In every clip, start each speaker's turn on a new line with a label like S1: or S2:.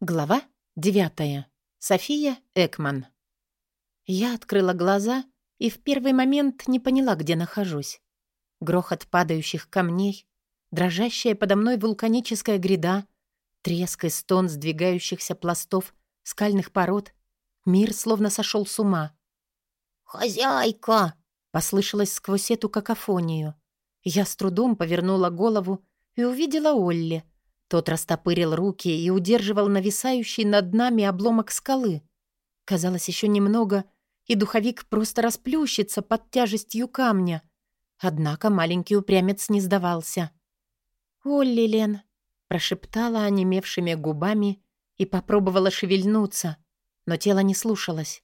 S1: Глава девятая. София Экман. Я открыла глаза и в первый момент не поняла, где нахожусь. Грохот падающих камней, дрожащая подо мной вулканическая гряда, треск и стон сдвигающихся пластов скальных пород. Мир словно сошел с ума.
S2: «Хозяйка!»
S1: — послышалось сквозь эту какофонию. Я с трудом повернула голову и увидела Олли — тот растопырил руки и удерживал нависающий над нами обломок скалы. Казалось, еще немного, и духовик просто расплющится под тяжестью камня. Однако маленький упрямец не сдавался. «Олли, Лен», — прошептала онемевшими губами и попробовала шевельнуться, но тело не слушалось.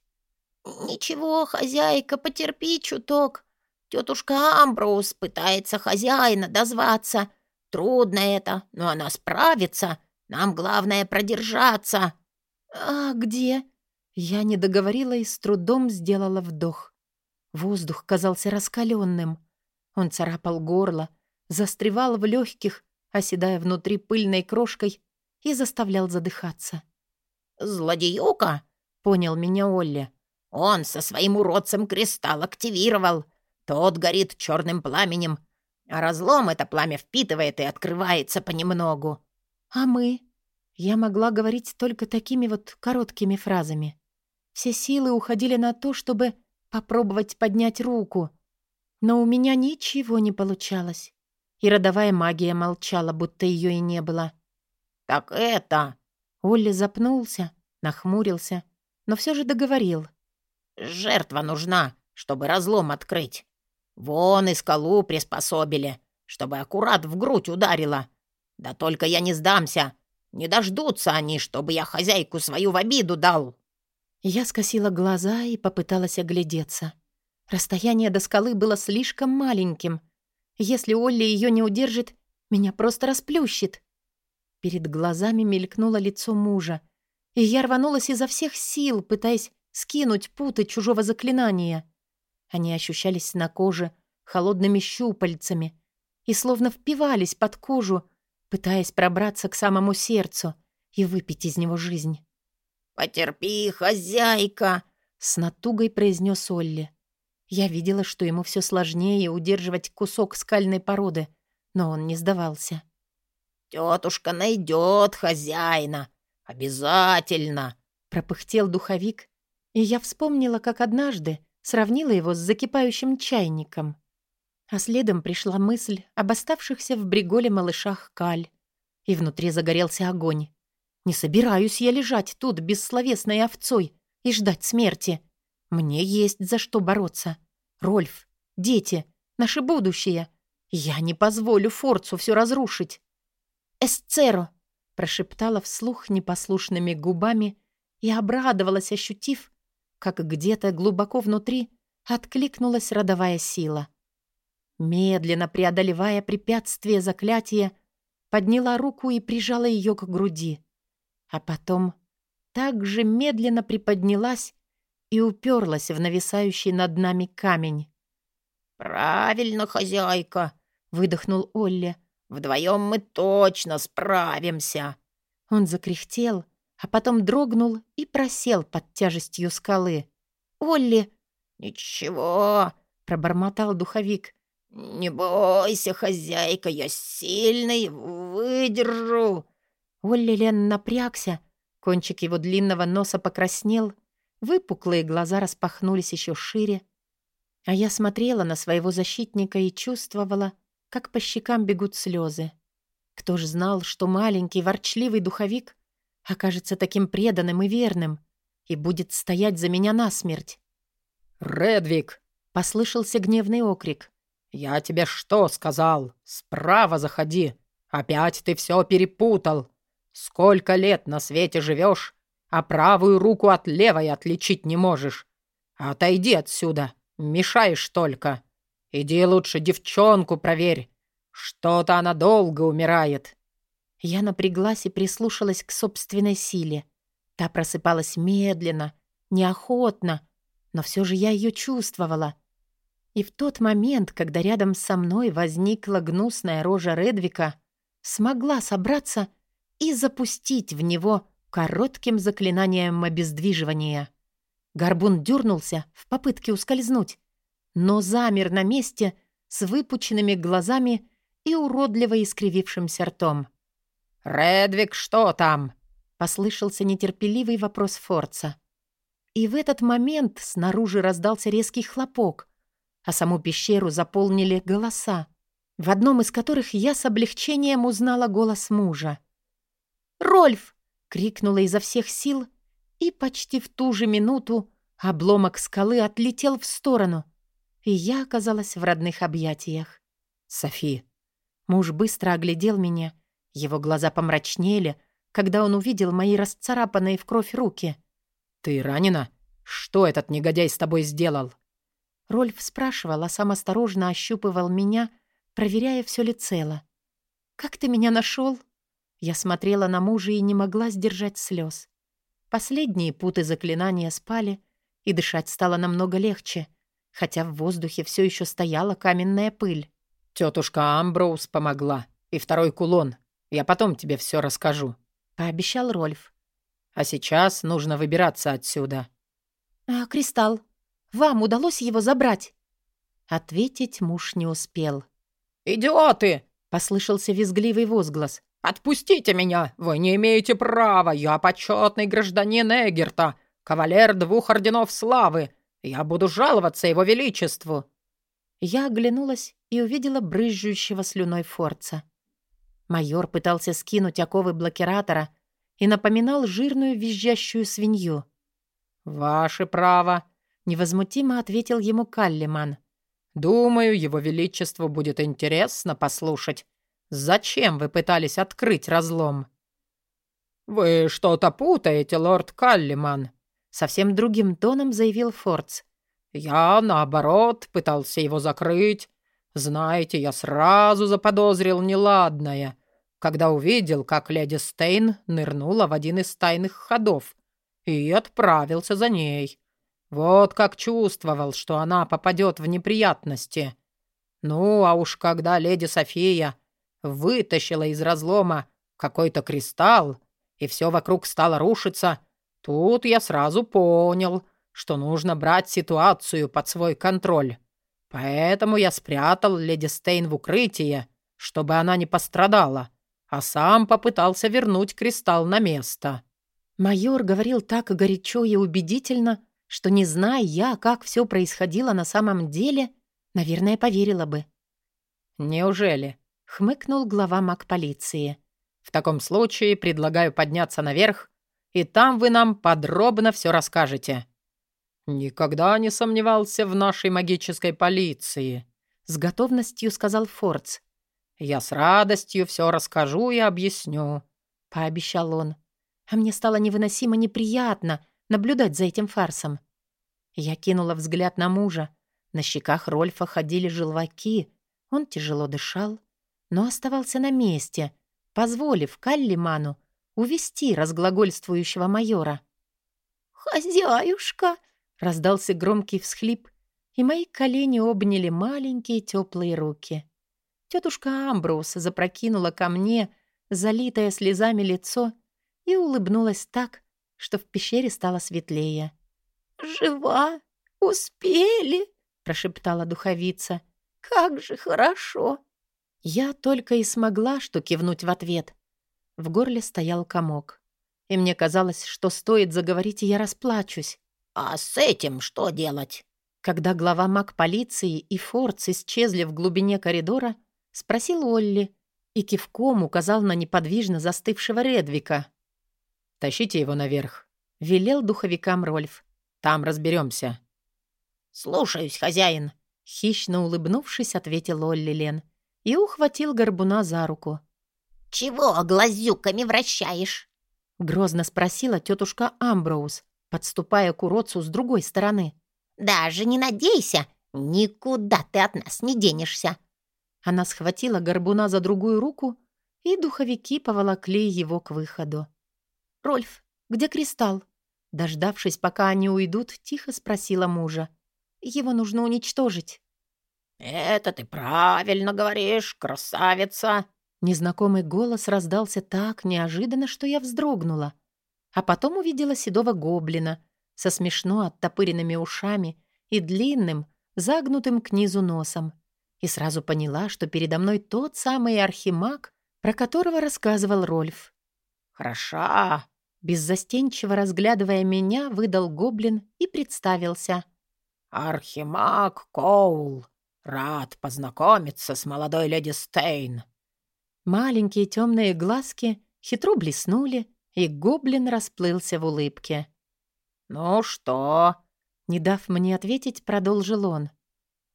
S2: «Ничего, хозяйка, потерпи чуток. Тетушка Амброуз пытается хозяина дозваться, Трудно это, но она справится. Нам главное продержаться».
S1: «А где?» Я не договорила и с трудом сделала вдох. Воздух казался раскаленным. Он царапал горло, застревал в легких, оседая внутри пыльной крошкой и заставлял задыхаться.
S2: «Злодеюка?»
S1: — понял меня Олли.
S2: «Он со своим уродцем кристалл активировал. Тот горит черным пламенем, а разлом это пламя впитывает и открывается понемногу.
S1: А мы? Я могла говорить только такими вот короткими фразами. Все силы уходили на то, чтобы попробовать поднять руку. Но у меня ничего не получалось. И родовая магия молчала, будто ее и не было.
S2: «Так это...»
S1: Олли запнулся, нахмурился, но все же договорил.
S2: «Жертва нужна, чтобы разлом открыть. Вон и скалу приспособили, чтобы аккурат в грудь ударила. Да только я не сдамся. Не дождутся они, чтобы я хозяйку свою в обиду дал».
S1: Я скосила глаза и попыталась оглядеться. Расстояние до скалы было слишком маленьким. Если Олли ее не удержит, меня просто расплющит. Перед глазами мелькнуло лицо мужа, и я рванулась изо всех сил, пытаясь скинуть путы чужого заклинания. Они ощущались на коже холодными щупальцами и словно впивались под кожу, пытаясь пробраться к самому сердцу и выпить из него жизнь.
S2: «Потерпи, хозяйка!» — с натугой произнес Олли. Я видела, что ему все сложнее удерживать кусок скальной породы, но он не сдавался. «Тетушка найдет хозяина! Обязательно!»
S1: — пропыхтел духовик, и я вспомнила, как однажды сравнила его с закипающим чайником. А следом пришла мысль об оставшихся в бриголе малышах Каль. И внутри загорелся огонь. Не собираюсь я лежать тут бессловесной овцой и ждать смерти. Мне есть за что бороться. Рольф, дети, наше будущее. Я не позволю Форцу все разрушить. «Эсцеро!» — прошептала вслух непослушными губами и обрадовалась, ощутив, как где-то глубоко внутри откликнулась родовая сила. Медленно преодолевая препятствие заклятия, подняла руку и прижала ее к груди. А потом также медленно приподнялась и уперлась в нависающий над нами камень.
S2: «Правильно, хозяйка!» — выдохнул Олли. «Вдвоем мы точно справимся!»
S1: Он закряхтел, а потом дрогнул и просел под тяжестью скалы. «Олли!»
S2: «Ничего!» — пробормотал духовик. «Не бойся, хозяйка, я сильный, выдержу!»
S1: Олли Лен напрягся, кончик его длинного носа покраснел, выпуклые глаза распахнулись еще шире, а я смотрела на своего защитника и чувствовала, как по щекам бегут слезы. Кто ж знал, что маленький ворчливый духовик окажется таким преданным и верным и будет стоять за меня насмерть.
S3: «Редвик!» — послышался гневный окрик. «Я тебе что сказал? Справа заходи! Опять ты все перепутал! Сколько лет на свете живешь, а правую руку от левой отличить не можешь? Отойди отсюда, мешаешь только. Иди лучше девчонку проверь. Что-то она долго умирает».
S1: Я напряглась и прислушалась к собственной силе. Та просыпалась медленно, неохотно, но все же я ее чувствовала. И в тот момент, когда рядом со мной возникла гнусная рожа Редвика, смогла собраться и запустить в него коротким заклинанием обездвиживания. Горбун дернулся в попытке ускользнуть, но замер на месте с выпученными глазами и уродливо искривившимся ртом.
S3: «Редвик, что там?»
S1: — послышался нетерпеливый вопрос Форца. И в этот момент снаружи раздался резкий хлопок, а саму пещеру заполнили голоса, в одном из которых я с облегчением узнала голос мужа. «Рольф!» — крикнула изо всех сил, и почти в ту же минуту обломок скалы отлетел в сторону, и я оказалась в родных объятиях.
S3: «Софи!»
S1: Муж быстро оглядел меня, его глаза помрачнели, когда он увидел мои расцарапанные в кровь руки.
S3: «Ты ранена? Что этот негодяй с тобой сделал?»
S1: Рольф спрашивал, а сам осторожно ощупывал меня, проверяя, все ли цело. «Как ты меня нашел? Я смотрела на мужа и не могла сдержать слез. Последние путы заклинания спали, и дышать стало намного легче, хотя в воздухе все еще стояла каменная пыль.
S3: Тетушка Амброуз помогла. И второй кулон. Я потом тебе все расскажу», —
S1: пообещал Рольф.
S3: «А сейчас нужно выбираться отсюда».
S1: «А кристалл? Вам удалось его забрать?» Ответить муж не успел.
S3: «Идиоты!»
S1: — послышался визгливый возглас.
S3: «Отпустите меня! Вы не имеете права! Я почетный гражданин Эгерта, кавалер двух орденов славы! Я буду жаловаться его величеству!»
S1: Я оглянулась и увидела брызжущего слюной Форца. Майор пытался скинуть оковы блокиратора и напоминал жирную визжащую свинью.
S3: «Ваше право», —
S1: невозмутимо ответил ему Каллиман.
S3: «Думаю, его величеству будет интересно послушать, зачем вы пытались открыть разлом». «Вы что-то путаете, лорд Каллиман», —
S1: совсем другим тоном заявил Фордс.
S3: «Я, наоборот, пытался его закрыть. Знаете, я сразу заподозрил неладное, когда увидел, как леди Стейн нырнула в один из тайных ходов и отправился за ней. Вот как чувствовал, что она попадет в неприятности. Ну, а уж когда леди София вытащила из разлома какой-то кристалл, и все вокруг стало рушиться, тут я сразу понял, что нужно брать ситуацию под свой контроль. Поэтому я спрятал леди Стейн в укрытие, чтобы она не пострадала, а сам попытался вернуть кристалл на место.
S1: Майор говорил так горячо и убедительно, что, не зная я, как все происходило на самом деле, наверное, поверила бы.
S3: «Неужели?» — хмыкнул глава маг-полиции. «В таком случае предлагаю подняться наверх, и там вы нам подробно все расскажете». «Никогда не сомневался в нашей магической полиции», — с готовностью сказал Фордс. «Я с радостью все расскажу и объясню», — пообещал он.
S1: А мне стало невыносимо неприятно наблюдать за этим фарсом. Я кинула взгляд на мужа. На щеках Рольфа ходили желваки. Он тяжело дышал, но оставался на месте, позволив Каллиману увести разглагольствующего майора.
S2: «Хозяюшка!»
S1: Раздался громкий всхлип, и мои колени обняли маленькие теплые руки. Тетушка Амброуз запрокинула ко мне, залитое слезами лицо, и улыбнулась так, что в пещере стало светлее.
S2: «Жива? Успели?» — прошептала духовица. «Как же хорошо!»
S1: Я только и смогла что кивнуть в ответ. В горле стоял комок. И мне казалось, что стоит заговорить, и я расплачусь.
S2: «А с этим что делать?»
S1: Когда глава маг полиции и Фордс исчезли в глубине коридора, спросил Олли и кивком указал на неподвижно застывшего Редвика.
S3: «Тащите его наверх», — велел духовикам Рольф. «Там разберемся.
S2: «Слушаюсь, хозяин», —
S1: хищно улыбнувшись, ответил Олли Лен и ухватил горбуна за руку.
S2: «Чего глазюками вращаешь?»
S1: — грозно спросила тетушка Амброуз, подступая к уродцу с другой стороны.
S2: «Даже не надейся! Никуда ты от нас не денешься!»
S1: Она схватила горбуна за другую руку, и духовики поволокли его к выходу. «Рольф, где кристалл?» Дождавшись, пока они уйдут, тихо спросила мужа. «Его нужно уничтожить».
S2: «Это ты правильно говоришь, красавица!»
S1: Незнакомый голос раздался так неожиданно, что я вздрогнула. А потом увидела седого гоблина со смешно оттопыренными ушами и длинным, загнутым к низу носом. И сразу поняла, что передо мной тот самый архимаг, про которого рассказывал Рольф.
S2: «Хороша!»
S1: Беззастенчиво разглядывая меня, выдал гоблин и представился.
S2: «Архимаг Коул, рад познакомиться с молодой леди Стейн».
S1: Маленькие темные глазки хитро блеснули, и гоблин расплылся в улыбке.
S2: «Ну что?»
S1: Не дав мне ответить, продолжил он.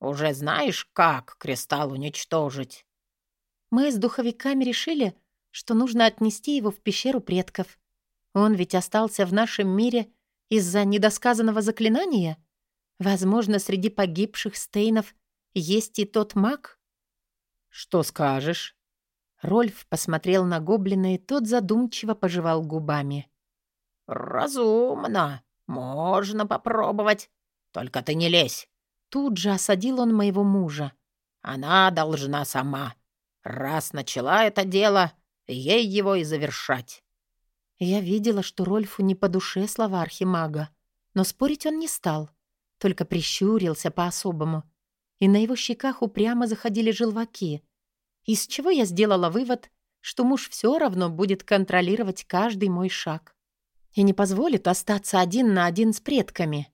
S2: «Уже знаешь, как кристалл уничтожить?»
S1: Мы с духовиками решили, что нужно отнести его в пещеру предков. Он ведь остался в нашем мире из-за недосказанного заклинания. Возможно, среди погибших стейнов есть и тот маг?
S3: «Что скажешь?»
S1: Рольф посмотрел на гоблина, и тот задумчиво пожевал губами.
S2: «Разумно. Можно попробовать. Только ты не лезь».
S1: Тут же осадил он моего мужа.
S2: «Она должна сама. Раз начала это дело, ей его и завершать».
S1: Я видела, что Рольфу не по душе слова архимага, но спорить он не стал, только прищурился по-особому, и на его щеках упрямо заходили желваки, из чего я сделала вывод, что муж все равно будет контролировать каждый мой шаг и не позволит остаться один на один с предками.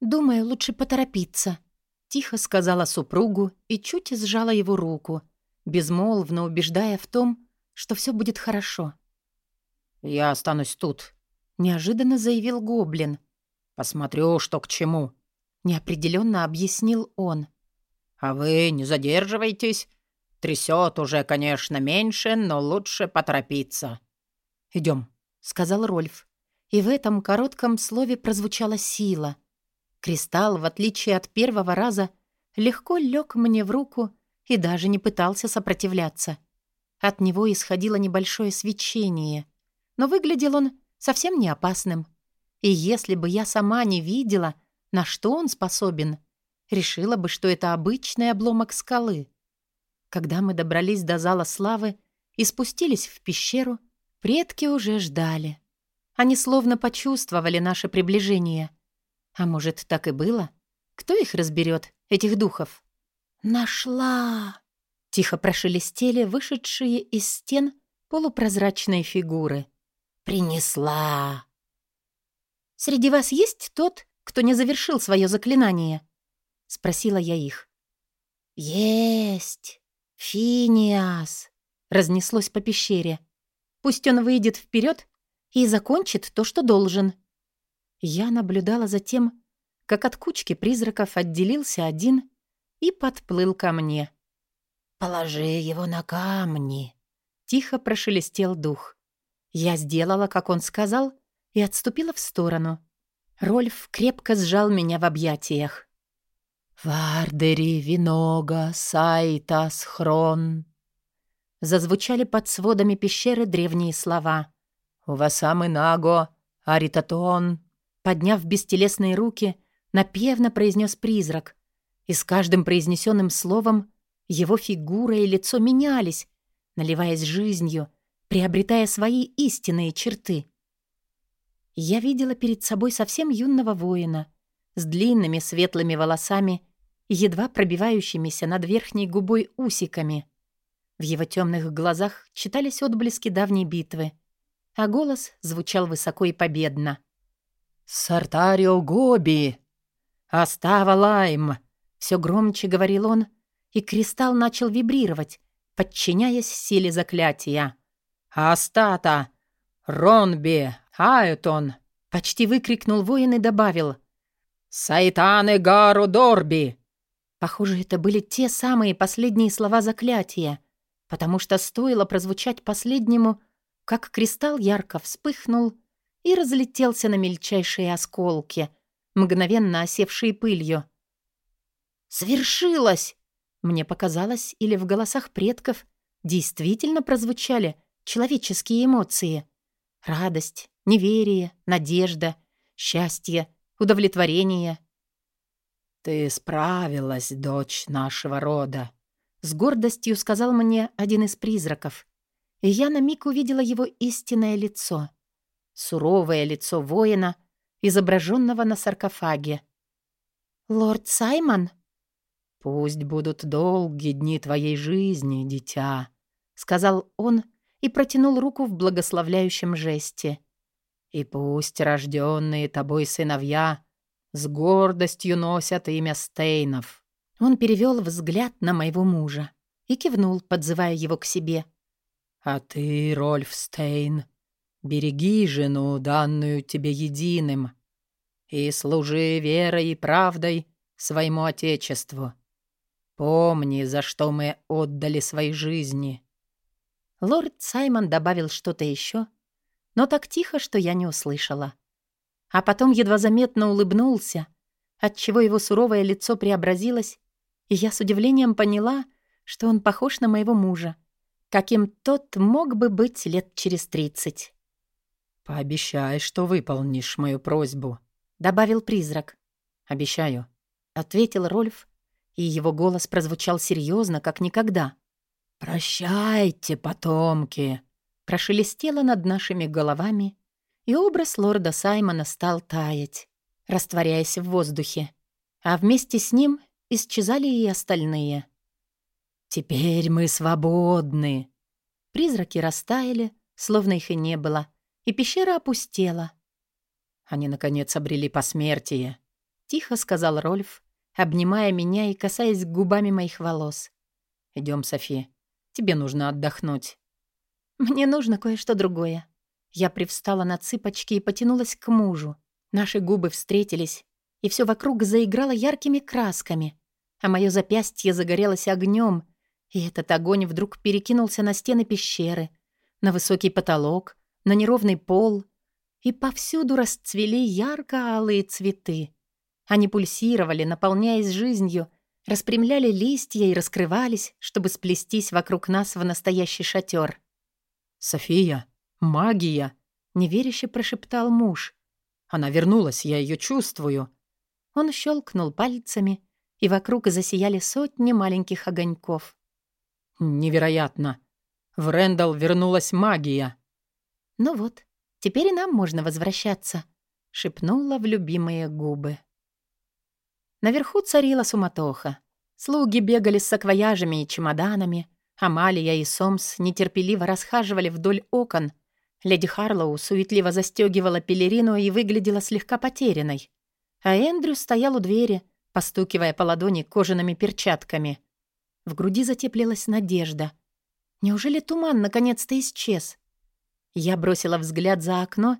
S1: «Думаю, лучше поторопиться», — тихо сказала супругу и чуть сжала его руку, безмолвно убеждая в том, что все будет хорошо.
S3: «Я останусь тут», —
S1: неожиданно заявил гоблин.
S3: «Посмотрю, что к чему», —
S1: неопределенно объяснил он.
S3: «А вы не задерживайтесь Трясет уже, конечно, меньше, но лучше поторопиться.
S1: Идем, сказал Рольф. И в этом коротком слове прозвучала сила. Кристалл, в отличие от первого раза, легко лег мне в руку и даже не пытался сопротивляться. От него исходило небольшое свечение, но выглядел он совсем не опасным. И если бы я сама не видела, на что он способен, решила бы, что это обычный обломок скалы. Когда мы добрались до зала славы и спустились в пещеру, предки уже ждали. Они словно почувствовали наше приближение. А может, так и было? Кто их разберет, этих духов? «Нашла!» — тихо прошелестели вышедшие из стен полупрозрачные фигуры. «Принесла!» «Среди вас есть тот, кто не завершил свое заклинание?» — спросила я их. «Есть!» «Финиас!» — разнеслось по пещере. «Пусть он выйдет вперед и закончит то, что должен». Я наблюдала за тем, как от кучки призраков отделился один и подплыл ко мне. «Положи его на камни», — тихо прошелестел дух. Я сделала, как он сказал, и отступила в сторону. Рольф крепко сжал меня в объятиях. «Вардери винога сайта схрон». Зазвучали под сводами пещеры древние слова. «Увасамы наго аритатон». Подняв бестелесные руки, напевно произнес призрак. И с каждым произнесенным словом его фигура и лицо менялись, наливаясь жизнью, приобретая свои истинные черты. Я видела перед собой совсем юного воина с длинными светлыми волосами едва пробивающимися над верхней губой усиками. В его темных глазах читались отблески давней битвы, а голос звучал высоко и победно. «Сартарио Гоби! Остава Лайм!» Все громче говорил он, и кристалл начал вибрировать, подчиняясь силе заклятия. «Астата! Ронби! Айтон!» Почти выкрикнул воин и добавил. «Сайтаны Гару Дорби!» Похоже, это были те самые последние слова заклятия, потому что стоило прозвучать последнему, как кристалл ярко вспыхнул и разлетелся на мельчайшие осколки, мгновенно осевшие пылью. «Свершилось!» Мне показалось, или в голосах предков действительно прозвучали человеческие эмоции. Радость, неверие, надежда, счастье, удовлетворение — «Ты справилась, дочь нашего рода», — с гордостью сказал мне один из призраков. И я на миг увидела его истинное лицо. суровое лицо воина, изображенного на саркофаге. «Лорд Саймон?»
S3: «Пусть будут долгие дни твоей жизни, дитя», — сказал он и протянул руку в благословляющем жесте. «И пусть рожденные тобой сыновья с гордостью носят имя Стейнов».
S1: Он перевел взгляд на моего мужа и кивнул, подзывая его к себе.
S3: «А ты, Рольф Стейн, береги жену, данную тебе единым, и служи верой и правдой своему Отечеству. Помни, за что мы отдали свои жизни».
S1: Лорд Саймон добавил что-то еще, но так тихо, что я не услышала. А потом едва заметно улыбнулся, отчего его суровое лицо преобразилось, и я с удивлением поняла, что он похож на моего мужа, каким тот мог бы быть лет через тридцать.
S3: «Пообещай, что выполнишь мою просьбу», —
S1: добавил призрак.
S3: «Обещаю», —
S1: ответил Рольф, и его голос прозвучал серьезно, как никогда.
S3: «Прощайте, потомки!»
S1: Прошелестело над нашими головами, и образ лорда Саймона стал таять, растворяясь в воздухе, а вместе с ним исчезали и остальные.
S3: «Теперь мы свободны!»
S1: Призраки растаяли, словно их и не было, и пещера опустела.
S3: Они, наконец, обрели посмертие.
S1: Тихо сказал Рольф, обнимая меня и касаясь губами моих волос.
S3: Идем, Софи. Тебе нужно отдохнуть».
S1: «Мне нужно кое-что другое». Я привстала на цыпочки и потянулась к мужу. Наши губы встретились, и все вокруг заиграло яркими красками, а мое запястье загорелось огнем, и этот огонь вдруг перекинулся на стены пещеры, на высокий потолок, на неровный пол, и повсюду расцвели ярко-алые цветы. Они пульсировали, наполняясь жизнью, распрямляли листья и раскрывались, чтобы сплестись вокруг нас в настоящий шатер.
S3: «София, магия!» — неверяще прошептал муж. «Она вернулась, я ее чувствую».
S1: Он щелкнул пальцами, и вокруг засияли сотни маленьких огоньков.
S3: «Невероятно! В Рэндалл вернулась магия!»
S1: «Ну вот, теперь и нам можно возвращаться», — шепнула в любимые губы. Наверху царила суматоха. Слуги бегали с саквояжами и чемоданами. Амалия и Сомс нетерпеливо расхаживали вдоль окон. Леди Харлоу суетливо застегивала пелерину и выглядела слегка потерянной. А Эндрю стоял у двери, постукивая по ладони кожаными перчатками. В груди затеплилась надежда. Неужели туман наконец-то исчез? Я бросила взгляд за окно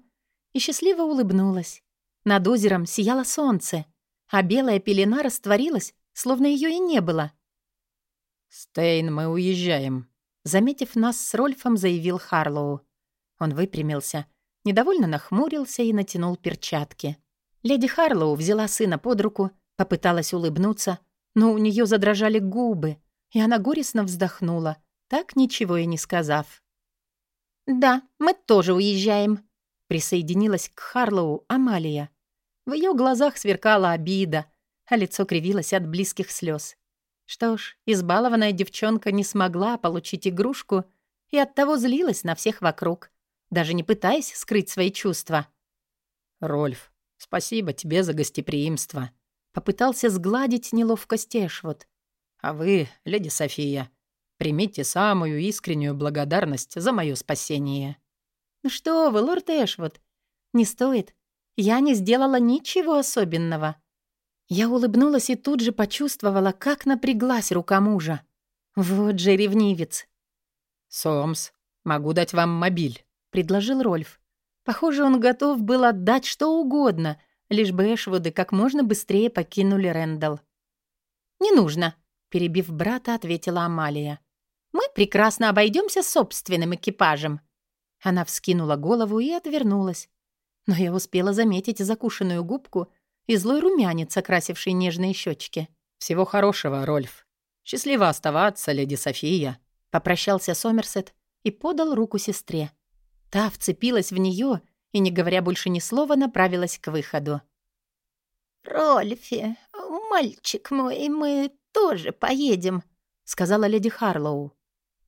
S1: и счастливо улыбнулась. Над озером сияло солнце — а белая пелена растворилась, словно ее и не было.
S3: «Стейн, мы уезжаем», —
S1: заметив нас с Рольфом, заявил Харлоу. Он выпрямился, недовольно нахмурился и натянул перчатки. Леди Харлоу взяла сына под руку, попыталась улыбнуться, но у нее задрожали губы, и она горестно вздохнула, так ничего и не сказав. «Да, мы тоже уезжаем», — присоединилась к Харлоу Амалия. В ее глазах сверкала обида, а лицо кривилось от близких слез. Что ж, избалованная девчонка не смогла получить игрушку и оттого злилась на всех вокруг, даже не пытаясь скрыть свои чувства.
S3: «Рольф, спасибо тебе за гостеприимство», —
S1: попытался сгладить неловкость Эшвуд.
S3: «А вы, леди София, примите самую искреннюю благодарность за мое спасение».
S1: «Ну что вы, лорд Эшвуд, не стоит. Я не сделала ничего особенного. Я улыбнулась и тут же почувствовала, как напряглась рука мужа. Вот же ревнивец.
S3: «Сомс, могу дать вам мобиль», —
S1: предложил Рольф. Похоже, он готов был отдать что угодно, лишь бы Эшвуды как можно быстрее покинули Рэндалл. «Не нужно», — перебив брата, ответила Амалия. «Мы прекрасно обойдемся собственным экипажем». Она вскинула голову и отвернулась, но я успела заметить закушенную губку и злой румянец, окрасивший нежные щечки.
S3: «Всего хорошего, Рольф. Счастливо оставаться, леди София», —
S1: попрощался Сомерсет и подал руку сестре. Та вцепилась в нее и, не говоря больше ни слова, направилась к выходу.
S2: «Рольфи, мальчик мой, мы тоже поедем», — сказала леди Харлоу.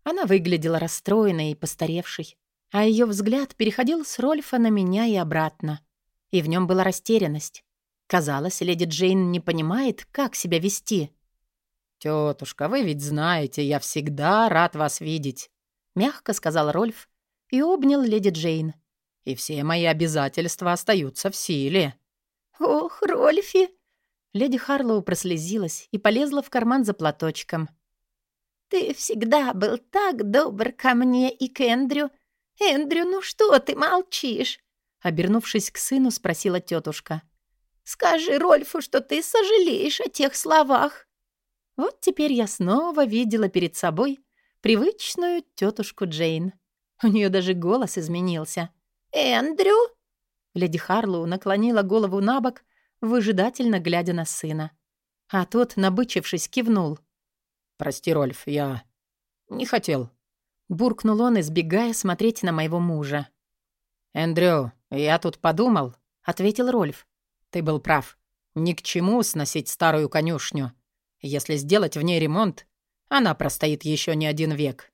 S1: Она выглядела расстроенной и постаревшей, а ее взгляд переходил с Рольфа на меня и обратно. И в нем была растерянность. Казалось, леди Джейн не понимает, как себя вести.
S3: «Тетушка, вы ведь знаете, я всегда рад вас видеть», — мягко сказал Рольф и обнял леди Джейн. «И все мои обязательства остаются в силе».
S2: «Ох, Рольфи!»
S1: Леди Харлоу прослезилась и полезла в карман за платочком.
S2: «Ты всегда был так добр ко мне и к Эндрю. Эндрю, ну что ты молчишь?»
S1: Обернувшись к сыну, спросила тетушка.
S2: «Скажи Рольфу, что ты сожалеешь о тех словах».
S1: Вот теперь я снова видела перед собой привычную тетушку Джейн. У нее даже голос изменился.
S2: «Эндрю?»
S1: Леди Харлоу наклонила голову на бок, выжидательно глядя на сына. А тот, набычившись, кивнул.
S3: «Прости, Рольф, я не хотел».
S1: Буркнул он, избегая смотреть на моего мужа.
S3: «Эндрю, я тут подумал», — ответил Рольф. «Ты был прав. Ни к чему сносить старую конюшню. Если сделать в ней ремонт, она простоит еще не один век».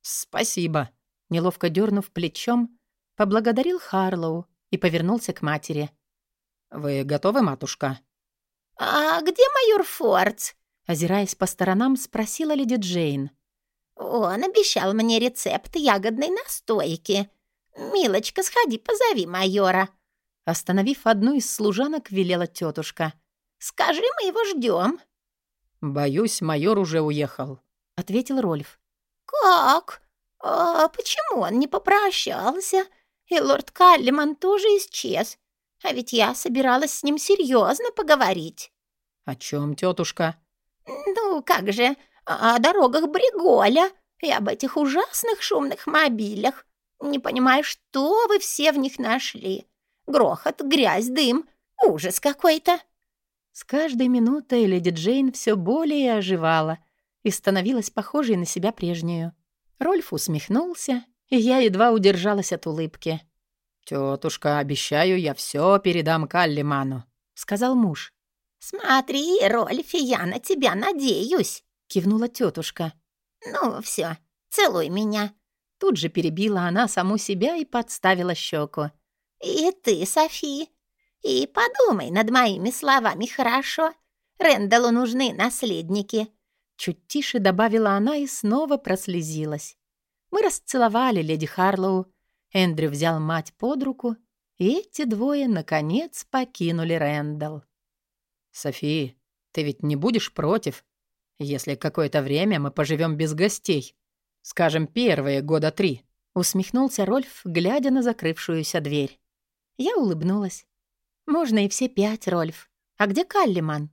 S3: «Спасибо», — неловко дернув плечом, поблагодарил Харлоу и повернулся к матери. «Вы готовы, матушка?»
S2: «А где майор Фордс?»
S1: Озираясь по сторонам, спросила леди Джейн.
S2: «Он обещал мне рецепт ягодной настойки. Милочка, сходи, позови майора».
S1: Остановив одну из служанок, велела тетушка.
S2: «Скажи, мы его ждем.
S3: «Боюсь, майор уже уехал», —
S1: ответил Рольф.
S2: «Как? А почему он не попрощался? И лорд Каллиман тоже исчез. А ведь я собиралась с ним серьезно поговорить».
S3: «О чем, тетушка?»
S2: «Ну, как же, о дорогах Бриголя и об этих ужасных шумных мобилях. Не понимаю, что вы все в них нашли. Грохот, грязь, дым. Ужас какой-то».
S1: С каждой минутой леди Джейн все более оживала и становилась похожей на себя прежнюю. Рольф усмехнулся, и я едва удержалась от улыбки.
S3: «Тетушка, обещаю, я все передам Каллиману», — сказал муж.
S2: «Смотри, Рольфи, я на тебя надеюсь», —
S1: кивнула тетушка.
S2: «Ну, все, целуй меня».
S1: Тут же перебила она саму себя и подставила щеку.
S2: «И ты, Софи, и подумай над моими словами, хорошо? Рэндаллу нужны наследники».
S1: Чуть тише добавила она и снова прослезилась. Мы расцеловали леди Харлоу. Эндрю взял мать под руку, и эти двое, наконец, покинули Рэндалл.
S3: «Софи, ты ведь не будешь против, если какое-то время мы поживем без гостей? Скажем, первые года три?»
S1: Усмехнулся Рольф, глядя на закрывшуюся дверь. Я улыбнулась. «Можно и все пять, Рольф. А где Каллиман?»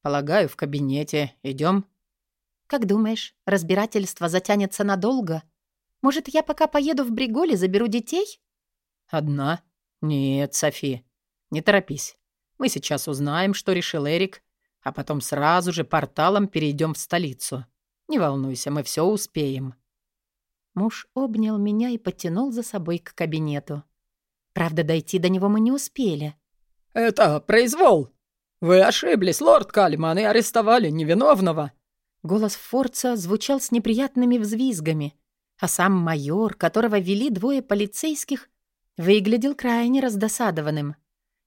S3: «Полагаю, в кабинете. Идем.
S1: «Как думаешь, разбирательство затянется надолго? Может, я пока поеду в Бриголе, заберу детей?»
S3: «Одна? Нет, Софи. Не торопись. Мы сейчас узнаем, что решил Эрик, а потом сразу же порталом перейдем в столицу. Не волнуйся, мы все успеем».
S1: Муж обнял меня и потянул за собой к кабинету. Правда, дойти до него мы не успели.
S3: «Это произвол! Вы ошиблись, лорд Калиман, и арестовали невиновного!»
S1: Голос Форца звучал с неприятными взвизгами, а сам майор, которого вели двое полицейских, выглядел крайне раздосадованным.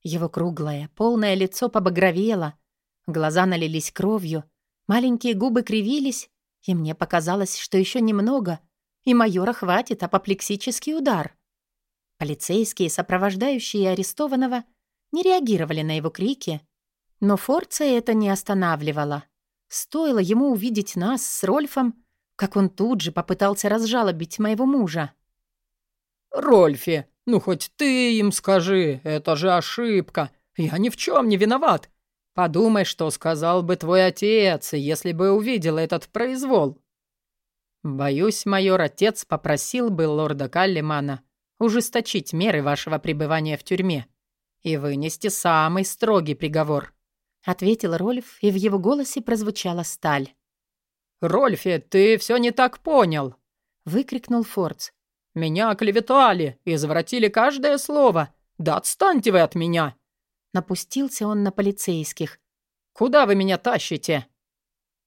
S1: Его круглое, полное лицо побагровело, глаза налились кровью, маленькие губы кривились, и мне показалось, что еще немного, и майора хватит апоплексический удар. Полицейские, сопровождающие арестованного, не реагировали на его крики, но Форца это не останавливало. Стоило ему увидеть нас с Рольфом, как он тут же попытался разжалобить моего мужа.
S3: «Рольфи, ну хоть ты им скажи, это же ошибка. Я ни в чем не виноват. Подумай, что сказал бы твой отец, если бы увидел этот произвол». «Боюсь, майор отец попросил бы лорда Каллимана ужесточить меры вашего пребывания в тюрьме», и вынести самый строгий приговор», — ответил Рольф, и в его голосе прозвучала сталь. «Рольфе, ты все не так понял», — выкрикнул Фордс. «Меня оклеветали, извратили каждое слово. Да отстаньте вы от меня!» Напустился он на полицейских. «Куда вы меня тащите?»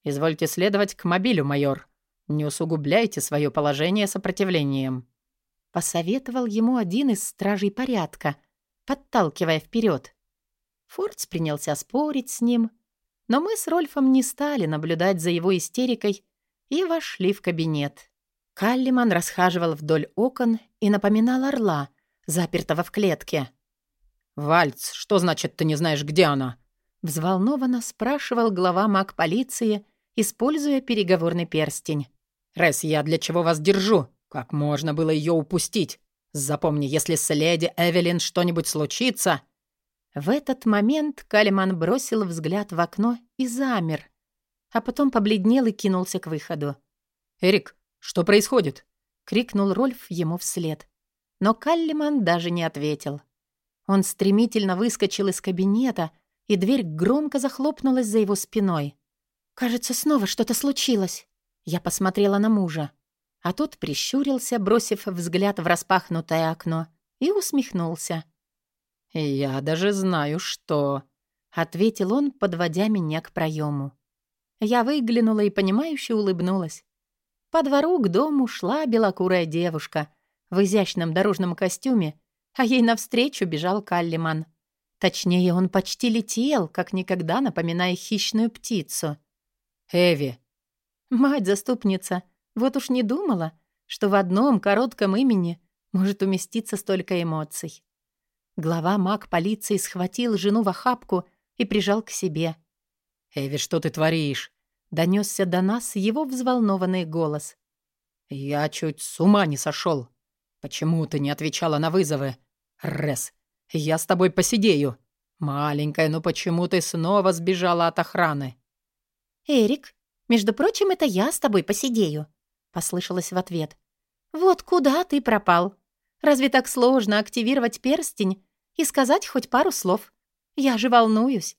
S3: «Извольте следовать к мобилю, майор. Не усугубляйте свое положение сопротивлением».
S1: посоветовал ему один из стражей порядка, подталкивая вперед. Фордс принялся спорить с ним, но мы с Рольфом не стали наблюдать за его истерикой и вошли в кабинет. Каллиман расхаживал вдоль окон и напоминал орла, запертого в клетке.
S3: «Вальц, что значит, ты не знаешь, где она?»
S1: Взволнованно спрашивал глава маг полиции, используя переговорный перстень.
S3: «Ресс, я для чего вас держу? Как можно было ее упустить? Запомни, если с леди Эвелин что-нибудь случится...»
S1: В этот момент Калиман бросил взгляд в окно и замер, а потом побледнел и кинулся к выходу.
S3: «Эрик, что происходит?»
S1: — крикнул Рольф ему вслед. Но Каллиман даже не ответил. Он стремительно выскочил из кабинета, и дверь громко захлопнулась за его спиной. «Кажется, снова что-то случилось». Я посмотрела на мужа, а тот прищурился, бросив взгляд в распахнутое окно, и усмехнулся.
S3: «Я даже знаю, что...» — ответил он, подводя меня к проему.
S1: Я выглянула и, понимающе улыбнулась. По двору к дому шла белокурая девушка в изящном дорожном костюме, а ей навстречу бежал Каллиман. Точнее, он почти летел, как никогда напоминая хищную птицу.
S3: «Эви!»
S1: Мать-заступница, вот уж не думала, что в одном коротком имени может уместиться столько эмоций. Глава маг полиции схватил жену в охапку и прижал к себе.
S3: «Эви, что ты творишь?»
S1: — донесся до нас его взволнованный голос.
S3: «Я чуть с ума не сошел. Почему ты не отвечала на вызовы? Рес, я с тобой посидею. Маленькая, но почему ты снова сбежала от охраны?»
S1: «Эрик, между прочим, это я с тобой посидею», — послышалось в ответ. «Вот куда ты пропал? Разве так сложно активировать перстень и сказать хоть пару слов. Я же волнуюсь.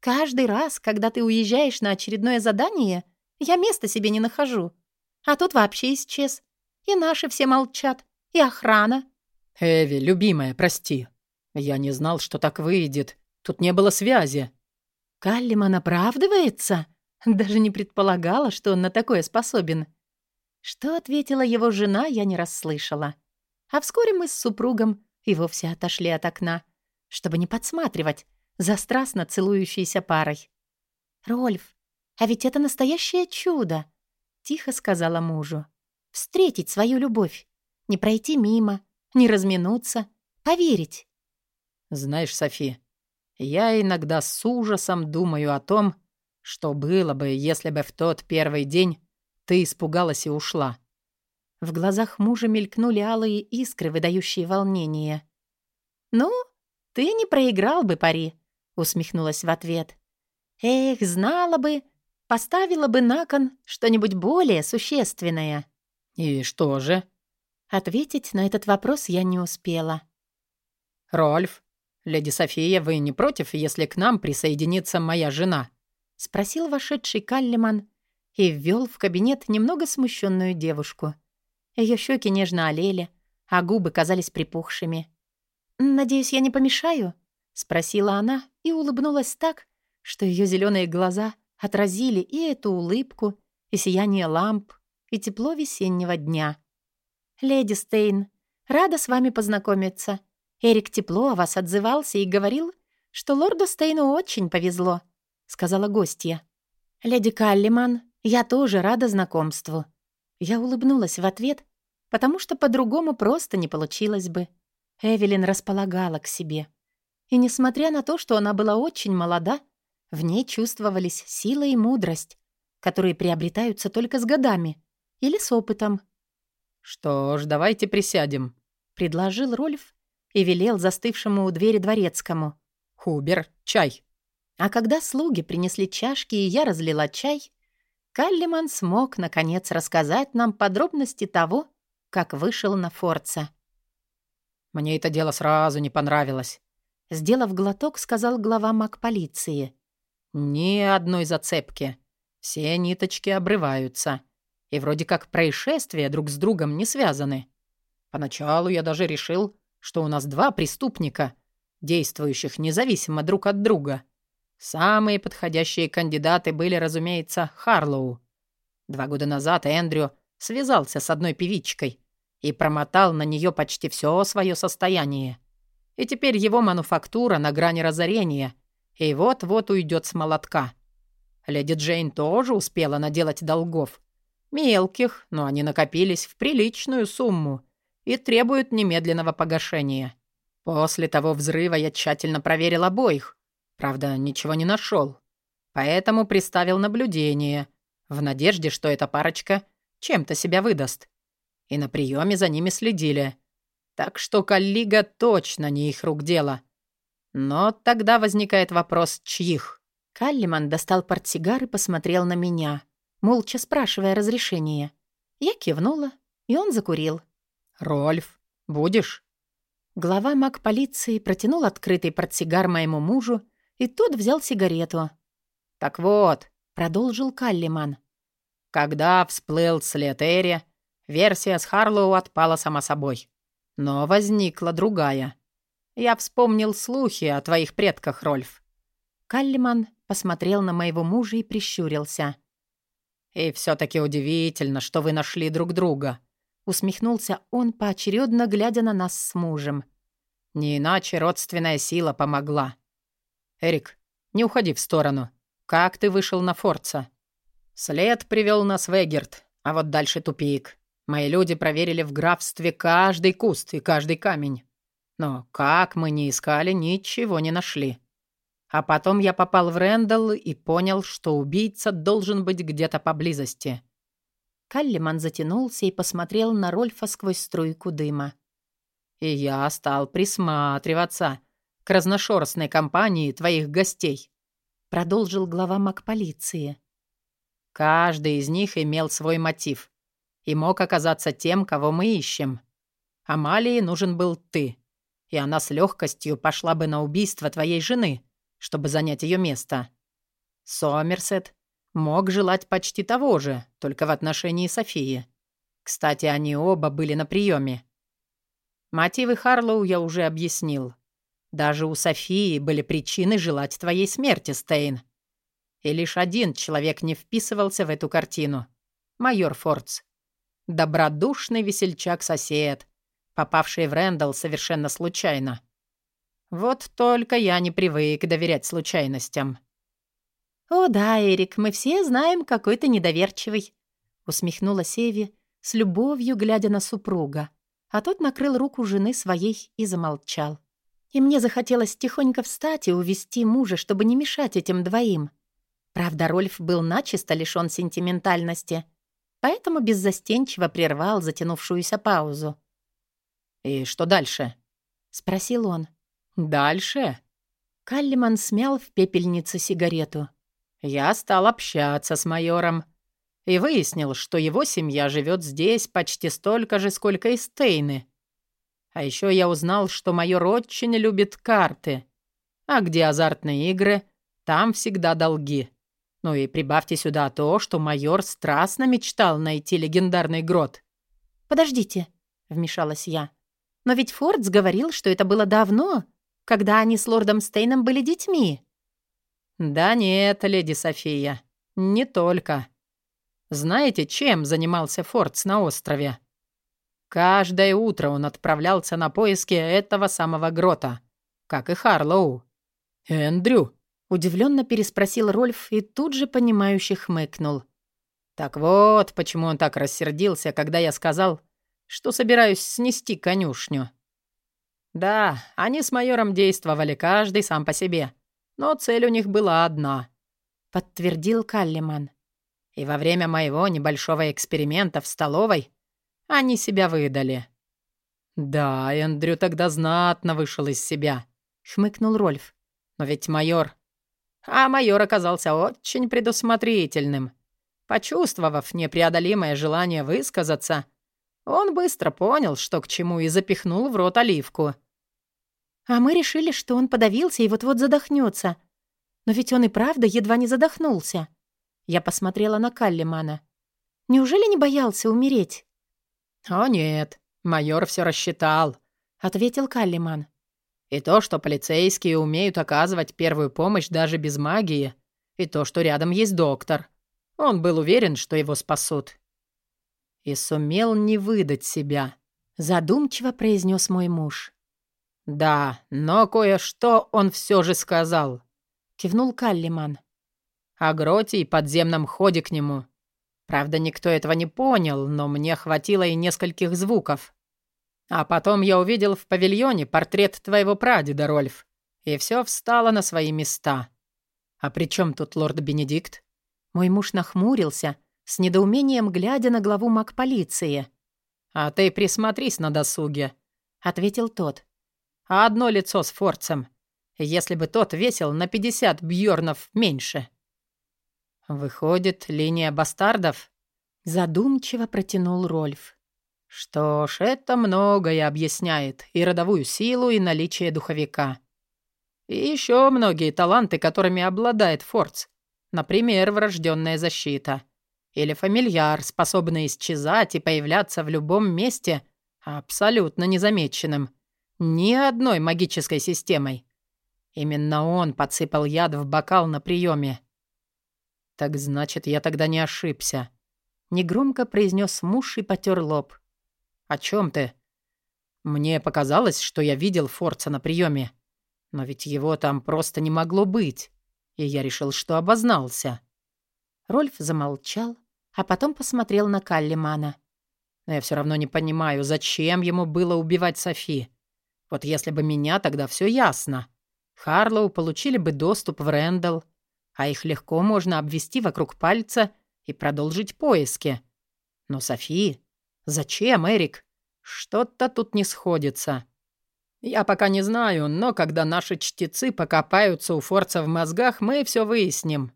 S1: Каждый раз, когда ты уезжаешь на очередное задание, я места себе не нахожу. А тут вообще исчез. И наши все молчат, и охрана.
S3: Эви, любимая, прости. Я не знал, что так выйдет. Тут не было связи.
S1: Каллиман оправдывается? Даже не предполагала, что он на такое способен. Что ответила его жена, я не расслышала. А вскоре мы с супругом и вовсе отошли от окна, чтобы не подсматривать за страстно целующейся парой. «Рольф, а ведь это настоящее чудо!» — тихо сказала мужу. «Встретить свою любовь, не пройти мимо, не разминуться, поверить».
S3: «Знаешь, Софи, я иногда с ужасом думаю о том, что было бы, если бы в тот первый день ты испугалась и ушла.
S1: В глазах мужа мелькнули алые искры, выдающие волнение. «Ну, ты не проиграл бы пари», — усмехнулась в ответ. «Эх, знала бы, поставила бы на кон что-нибудь более существенное».
S3: «И что же?»
S1: Ответить на этот вопрос я не успела.
S3: «Рольф, леди София, вы не против, если к нам присоединится моя жена?»
S1: — спросил вошедший Каллиман и ввел в кабинет немного смущенную девушку — ее щеки нежно олели, а губы казались припухшими. «Надеюсь, я не помешаю?» — спросила она и улыбнулась так, что ее зеленые глаза отразили и эту улыбку, и сияние ламп, и тепло весеннего дня. «Леди Стейн, рада с вами познакомиться. Эрик тепло о вас отзывался и говорил, что лорду Стейну очень повезло», — сказала гостья. «Леди Каллиман, я тоже рада знакомству», я улыбнулась в ответ, потому что по-другому просто не получилось бы. Эвелин располагала к себе. И несмотря на то, что она была очень молода, в ней чувствовались сила и мудрость, которые приобретаются только с годами или с опытом.
S3: «Что ж, давайте присядем», — предложил Рольф и велел застывшему у двери дворецкому. «Хубер, чай».
S1: А когда слуги принесли чашки, и я разлила чай, Каллиман смог, наконец, рассказать нам подробности того, как вышел на Форца.
S3: «Мне это дело сразу не понравилось», —
S1: сделав глоток, сказал глава маг полиции.
S3: «Ни одной зацепки. Все ниточки обрываются. И вроде как происшествия друг с другом не связаны. Поначалу я даже решил, что у нас два преступника, действующих независимо друг от друга. Самые подходящие кандидаты были, разумеется, Харлоу. Два года назад Эндрю связался с одной певичкой, и промотал на нее почти все свое состояние. И теперь его мануфактура на грани разорения, и вот-вот уйдет с молотка. Леди Джейн тоже успела наделать долгов. Мелких, но они накопились в приличную сумму и требуют немедленного погашения. После того взрыва я тщательно проверил обоих. Правда, ничего не нашел. Поэтому приставил наблюдение, в надежде, что эта парочка чем-то себя выдаст. И на приеме за ними следили. Так что коллига точно не их рук дело. Но тогда возникает вопрос, чьих?
S1: Каллиман достал портсигар и посмотрел на меня, молча спрашивая разрешения. Я кивнула, и он закурил.
S3: «Рольф, будешь?»
S1: Глава маг полиции протянул открытый портсигар моему мужу, и тот взял сигарету.
S3: «Так вот», —
S1: продолжил Каллиман.
S3: «Когда всплыл след Эри, версия с Харлоу отпала сама собой. Но возникла другая. Я вспомнил слухи о твоих предках, Рольф».
S1: Каллиман посмотрел на моего мужа и прищурился.
S3: «И все-таки удивительно, что вы нашли друг друга», — усмехнулся он, поочередно глядя на нас с мужем. «Не иначе родственная сила помогла. Эрик, не уходи в сторону. Как ты вышел на Форца?» «След привел нас в Эгерт, а вот дальше тупик. Мои люди проверили в графстве каждый куст и каждый камень. Но как мы не искали, ничего не нашли. А потом я попал в Рэндалл и понял, что убийца должен быть где-то поблизости.
S1: Каллиман затянулся и посмотрел на Рольфа сквозь струйку дыма.
S3: И я стал присматриваться к разношерстной компании твоих гостей.
S1: Продолжил глава маг-полиции.
S3: Каждый из них имел свой мотив и мог оказаться тем, кого мы ищем. Амалии нужен был ты, и она с легкостью пошла бы на убийство твоей жены, чтобы занять ее место. Сомерсет мог желать почти того же, только в отношении Софии. Кстати, они оба были на приеме. Мотивы Харлоу я уже объяснил. Даже у Софии были причины желать твоей смерти, Стейн. И лишь один человек не вписывался в эту картину. Майор Фордс. Добродушный весельчак-сосед, попавший в Рэндалл совершенно случайно. Вот только я не привык доверять случайностям.
S1: «О да, Эрик, мы все знаем, какой ты недоверчивый», — усмехнулась Эви, с любовью глядя на супруга, а тот накрыл руку жены своей и замолчал. И мне захотелось тихонько встать и увести мужа, чтобы не мешать этим двоим. Правда, Рольф был начисто лишён сентиментальности, поэтому беззастенчиво прервал затянувшуюся паузу.
S3: «И что дальше?»
S1: — спросил он.
S3: «Дальше?»
S1: Каллиман смял в пепельнице сигарету.
S3: «Я стал общаться с майором и выяснил, что его семья живет здесь почти столько же, сколько и Стейны. А еще я узнал, что майор очень любит карты. А где азартные игры, там всегда долги. Ну и прибавьте сюда то, что майор страстно мечтал найти легендарный грот».
S1: «Подождите», — вмешалась я. «Но ведь Фордс говорил, что это было давно, когда они с лордом Стейном были детьми».
S3: «Да нет, леди София, не только. Знаете, чем занимался Фордс на острове? Каждое утро он отправлялся на поиски этого самого грота, как и Харлоу. «Эндрю?» — удивленно переспросил Рольф и тут же понимающе хмыкнул. «Так вот, почему он так рассердился, когда я сказал, что собираюсь снести конюшню». Да, они с майором действовали каждый сам по себе, но цель у них была одна, подтвердил Каллиман. И во время моего небольшого эксперимента в столовой они себя выдали. Да, Эндрю тогда знатно вышел из себя, хмыкнул Рольф. Но ведь майор... А майор оказался очень предусмотрительным. Почувствовав непреодолимое желание высказаться, он быстро понял, что к чему, и запихнул в рот оливку —
S1: а мы решили, что он подавился и вот-вот задохнется. Но ведь он и правда едва не задохнулся. Я посмотрела на Каллимана. Неужели не боялся умереть?
S3: «О нет, майор все рассчитал», — ответил Каллиман. «И то, что полицейские умеют оказывать первую помощь даже без магии, и то, что рядом есть доктор. Он был уверен, что его спасут. И сумел не выдать себя,
S1: Задумчиво произнес мой муж.
S3: «Да, но кое-что он все же сказал», — кивнул Каллиман. «О гроте и подземном ходе к нему. Правда, никто этого не понял, но мне хватило и нескольких звуков. А потом я увидел в павильоне портрет твоего прадеда, Рольф, и все встало на свои места. А при чем тут лорд Бенедикт?»
S1: Мой муж нахмурился, с недоумением глядя на главу маг-полиции.
S3: «А ты присмотрись на досуге», — ответил тот а одно лицо с Форцем, если бы тот весил на 50 бьорнов меньше. Выходит, линия бастардов?
S1: Задумчиво протянул Рольф.
S3: Что ж, это многое объясняет. И родовую силу, и наличие духовика. И еще многие таланты, которыми обладает Форц. Например, врожденная защита. Или фамильяр, способный исчезать и появляться в любом месте абсолютно незамеченным. Ни одной магической системой. Именно он подсыпал яд в бокал на приеме. Так значит, я тогда не ошибся. Негромко произнес муж и потер лоб. О чем ты? Мне показалось, что я видел Форца на приеме. Но ведь его там просто не могло быть. И я решил, что обознался.
S1: Рольф замолчал, а потом посмотрел на Каллимана.
S3: Но я все равно не понимаю, зачем ему было убивать Софи. Вот если бы меня, тогда все ясно. Харлоу получили бы доступ в Рэндалл, а их легко можно обвести вокруг пальца и продолжить поиски. Но Софи... Зачем, Эрик? Что-то тут не сходится. Я пока не знаю, но когда наши чтецы покопаются у Форца в мозгах, мы все выясним.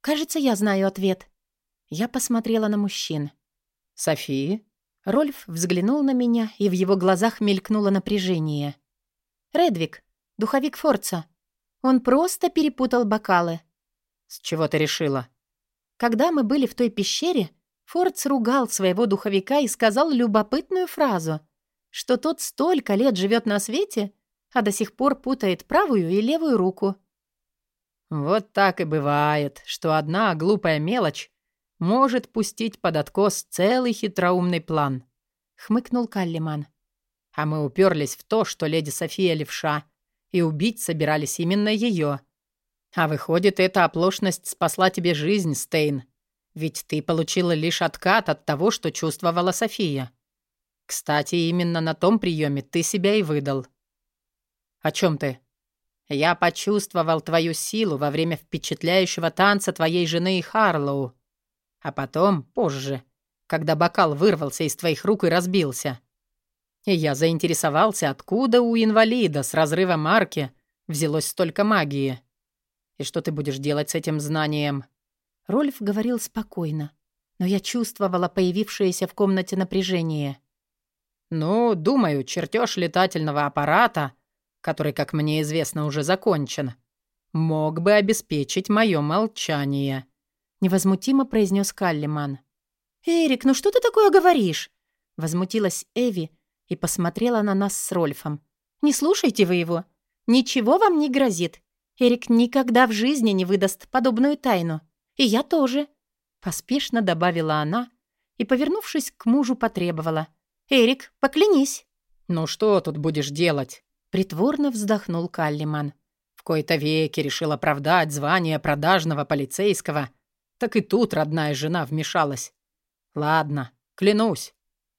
S1: Кажется, я знаю ответ. Я посмотрела на мужчин.
S3: Софи?
S1: Рольф взглянул на меня, и в его глазах мелькнуло напряжение. «Редвик, духовик Форца. Он просто перепутал бокалы».
S3: «С чего ты решила?»
S1: «Когда мы были в той пещере, Фордс ругал своего духовика и сказал любопытную фразу, что тот столько лет живет на свете, а до сих пор путает правую и левую руку».
S3: «Вот так и бывает, что одна глупая мелочь может пустить под откос целый хитроумный план», — хмыкнул Каллиман. «А мы уперлись в то, что леди София левша, и убить собирались именно ее. А выходит, эта оплошность спасла тебе жизнь, Стейн. Ведь ты получила лишь откат от того, что чувствовала София. Кстати, именно на том приеме ты себя и выдал». «О чем ты?» «Я почувствовал твою силу во время впечатляющего танца твоей жены и Харлоу», а потом, позже, когда бокал вырвался из твоих рук и разбился. И я заинтересовался, откуда у инвалида с разрыва марки взялось столько магии. И что ты будешь делать с этим знанием?»
S1: Рольф говорил спокойно, но я чувствовала появившееся в комнате напряжение.
S3: «Ну, думаю, чертеж летательного аппарата, который, как мне известно, уже закончен, мог бы обеспечить мое молчание».
S1: — невозмутимо произнес Каллиман. «Эрик, ну что ты такое говоришь?» Возмутилась Эви и посмотрела на нас с Рольфом. «Не слушайте вы его. Ничего вам не грозит. Эрик никогда в жизни не выдаст подобную тайну. И я тоже». Поспешно добавила она и, повернувшись к мужу, потребовала. «Эрик, поклянись».
S3: «Ну что тут будешь делать?»
S1: Притворно вздохнул Каллиман.
S3: «В кои-то веки решил оправдать звание продажного полицейского так и тут родная жена вмешалась. Ладно, клянусь.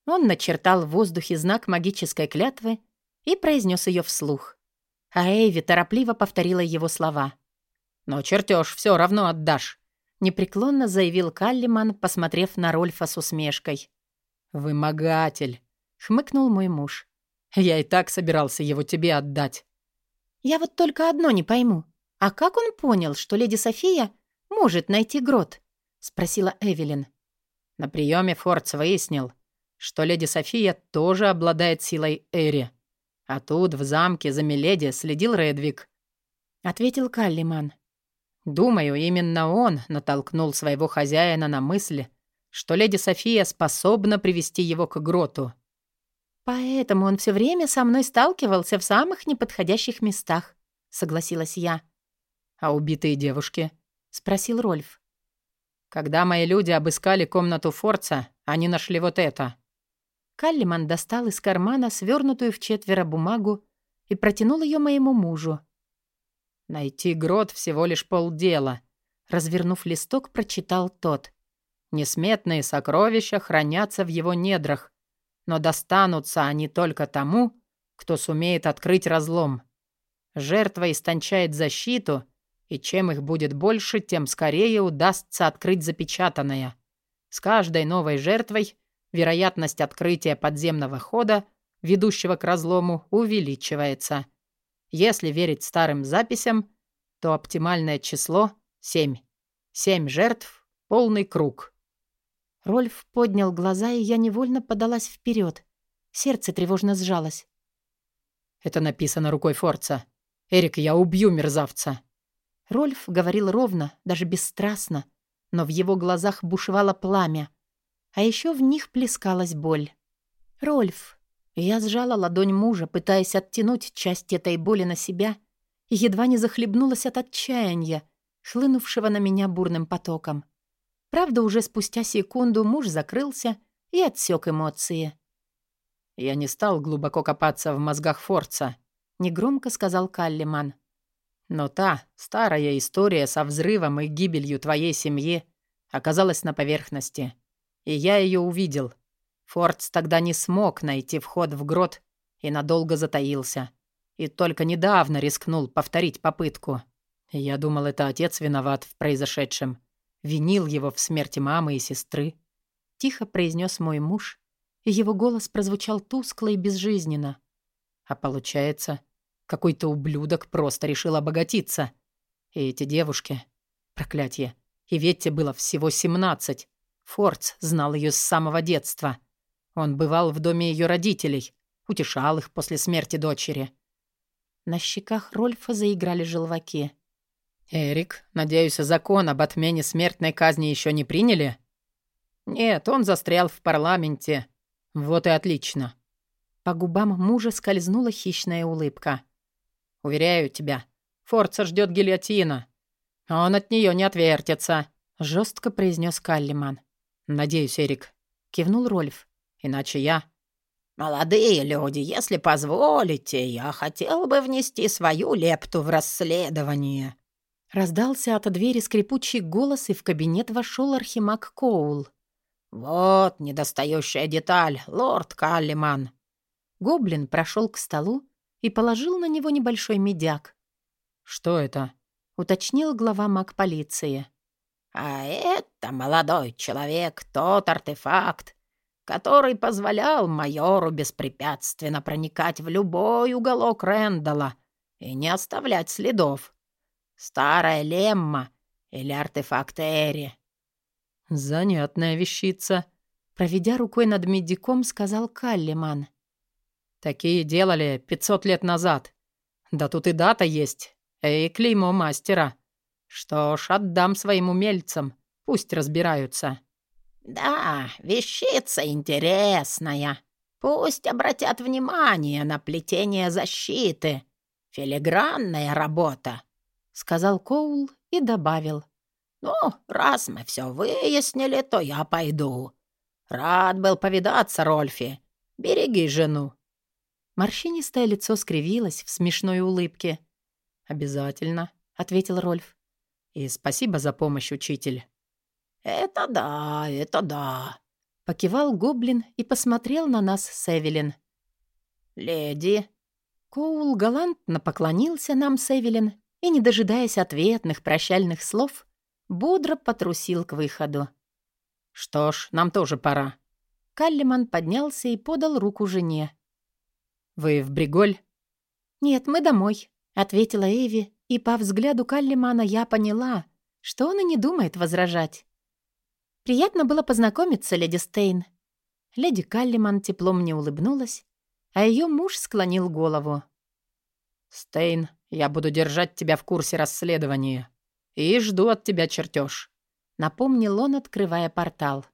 S1: Он начертал в воздухе знак магической клятвы и произнес ее вслух. А Эйви торопливо повторила его слова.
S3: «Но чертеж все равно отдашь», —
S1: непреклонно заявил Каллиман, посмотрев на Рольфа с усмешкой.
S3: «Вымогатель», — хмыкнул мой муж. «Я и так собирался его тебе отдать».
S1: «Я вот только одно не пойму. А как он понял, что леди София может найти грот?» — спросила Эвелин.
S3: На приеме Фордс выяснил, что леди София тоже обладает силой Эри. А тут, в замке за Миледи, следил Редвик.
S1: Ответил Каллиман.
S3: Думаю, именно он натолкнул своего хозяина на мысли, что леди София способна привести его к гроту.
S1: «Поэтому он все время со мной сталкивался в самых неподходящих местах», — согласилась я.
S3: «А убитые девушки?»
S1: — спросил Рольф.
S3: «Когда мои люди обыскали комнату Форца, они нашли вот это».
S1: Каллиман достал из кармана свернутую в четверо бумагу и протянул ее моему мужу.
S3: «Найти грот всего лишь полдела», — развернув листок, прочитал тот. «Несметные сокровища хранятся в его недрах, но достанутся они только тому, кто сумеет открыть разлом. Жертва истончает защиту, и чем их будет больше, тем скорее удастся открыть запечатанное. С каждой новой жертвой вероятность открытия подземного хода, ведущего к разлому, увеличивается. Если верить старым записям, то оптимальное число — семь. Семь жертв — полный круг.
S1: Рольф поднял глаза, и я невольно подалась вперед. Сердце тревожно сжалось.
S3: «Это написано рукой Форца. Эрик, я убью мерзавца!»
S1: Рольф говорил ровно, даже бесстрастно, но в его глазах бушевало пламя, а еще в них плескалась боль. «Рольф!» Я сжала ладонь мужа, пытаясь оттянуть часть этой боли на себя, и едва не захлебнулась от отчаяния, хлынувшего на меня бурным потоком. Правда, уже спустя секунду муж закрылся и отсек эмоции.
S3: «Я не стал глубоко копаться в мозгах Форца», — негромко сказал Каллиман. «Но та старая история со взрывом и гибелью твоей семьи оказалась на поверхности, и я ее увидел. Фордс тогда не смог найти вход в грот и надолго затаился. И только недавно рискнул повторить попытку. Я думал, это отец виноват в произошедшем. Винил его в смерти мамы и сестры.
S1: Тихо произнес мой муж, и его голос прозвучал тускло и безжизненно.
S3: А получается, какой-то ублюдок просто решил обогатиться. И эти девушки... Проклятье. И Ветте было всего семнадцать. Фордс знал ее с самого детства. Он бывал в доме ее родителей, утешал их после смерти дочери.
S1: На щеках Рольфа заиграли желваки.
S3: «Эрик, надеюсь, закон об отмене смертной казни еще не приняли?» «Нет, он застрял в парламенте. Вот и отлично».
S1: По губам мужа скользнула хищная улыбка.
S3: «Уверяю тебя, Форца ждет гильотина. Он от нее не отвертится», — жестко произнес Каллиман. «Надеюсь, Эрик», — кивнул Рольф. Иначе я...»
S2: «Молодые люди, если позволите, я хотел бы внести свою лепту в расследование».
S1: Раздался от двери скрипучий голос, и в кабинет вошел архимаг Коул.
S2: «Вот недостающая деталь, лорд Каллиман».
S1: Гоблин прошел к столу и положил на него небольшой медяк.
S3: «Что это?»
S1: — уточнил глава маг полиции.
S2: «А это, молодой человек, тот артефакт, который позволял майору беспрепятственно проникать в любой уголок Рэндала и не оставлять следов. Старая лемма или артефакт Эри.
S3: «Занятная вещица», — проведя рукой над медиком, сказал Каллиман. «Такие делали пятьсот лет назад. Да тут и дата есть, и клеймо мастера. Что ж, отдам своим умельцам, пусть разбираются».
S2: «Да, вещица интересная. Пусть обратят внимание на плетение защиты. Филигранная работа», — сказал Коул и добавил. «Ну, раз мы все выяснили, то я пойду. Рад был повидаться, Рольфи. Береги жену».
S1: Морщинистое лицо скривилось в смешной улыбке.
S3: «Обязательно», — ответил Рольф. «И спасибо за помощь, учитель».
S2: «Это да, это да», —
S1: покивал гоблин и посмотрел на нас с Эвелин.
S2: «Леди».
S1: Коул галантно поклонился нам с Эвелин и, не дожидаясь ответных прощальных слов, бодро потрусил к выходу.
S3: «Что ж, нам тоже пора».
S1: Каллиман поднялся и подал руку жене.
S3: «Вы в Бриголь?»
S1: «Нет, мы домой», — ответила Эви, и по взгляду Каллимана я поняла, что он и не думает возражать. «Приятно было познакомиться, леди Стейн». Леди Каллиман тепло мне улыбнулась, а ее муж склонил голову.
S3: «Стейн, я буду держать тебя в курсе расследования и жду от тебя чертеж», — напомнил он, открывая портал.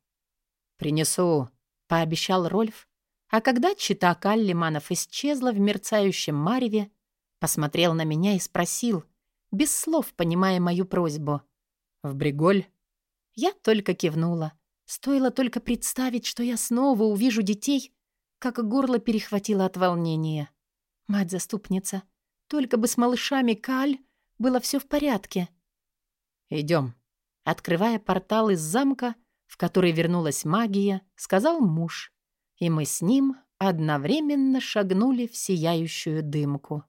S3: «Принесу», — пообещал Рольф, а когда чита Каллиманов исчезла в мерцающем мареве, посмотрел на меня и спросил, без слов понимая мою просьбу. «В Бриголь?»
S1: Я только кивнула. Стоило только представить, что я снова увижу детей, как горло перехватило от волнения. Мать-заступница, только бы с малышами Каль было все в порядке.
S3: Идем.
S1: Открывая портал из замка, в который вернулась магия, сказал муж. И мы с ним одновременно шагнули в сияющую дымку.